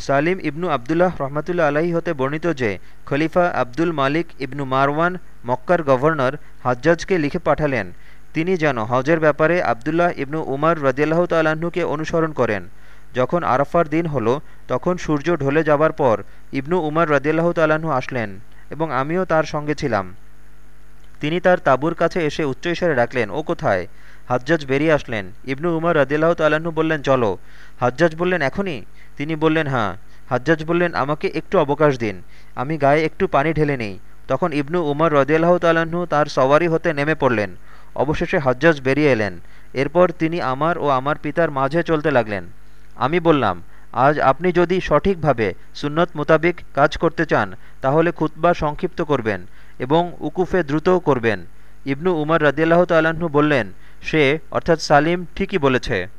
সালিম ইবনু আবদুল্লাহ রহমতুল্লা আলাহি হতে বর্ণিত যে, খলিফা আব্দুল মালিক ইবনু মারওয়ান, মক্কার গভর্নর, হাজ্জাজকে লিখে পাঠালেন। তিনি যেন হজের ব্যাপারে আবদুল্লাহ ইবনু উমার রদিয়াল্লাহ তাল্লাহ্নকে অনুসরণ করেন। যখন আরাফার দিন হলো, তখন সূর্য ঢলে যাবার পর ইবনু উমার রদিয়াল্লাহ তাল্লাহ্ন আসলেন এবং আমিও তার সঙ্গে ছিলাম। তিনি তার তাঁবুর কাছে এসে উচ্চৈস্বরে ডাকলেন ও কোথায়? হাজ্জাজ বেরিয়ে আসলেন। ইবনু উমর রদিল্লাহ তাল্লাহ্ন বললেন, চলো। হাজ্জাজ বললেন, এখনই? তিনি বললেন হ্যাঁ। হাজ্জাজ বললেন, আমাকে একটু অবকাশ দিন। আমি গায়ে একটু পানি ঢেলে নেই। তখন ইবনু উমর রদিয়াল্লাহ তাল্লাহ্ন তার সওয়ারি হতে নেমে পড়লেন। অবশেষে হাজ্জাজ বেরিয়ে এলেন। এরপর তিনি আমার ও আমার পিতার মাঝে চলতে লাগলেন। আমি বললাম, আজ আপনি যদি সঠিকভাবে সুন্নত মোতাবিক কাজ করতে চান, তাহলে খুতবা সংক্ষিপ্ত করবেন এবং উকুফে দ্রুতও করবেন। ইবনু উমর রদিয়াল্লাহ তাল্লাহ্ন বললেন, সে, অর্থাৎ সালিম, ঠিকই বলেছে।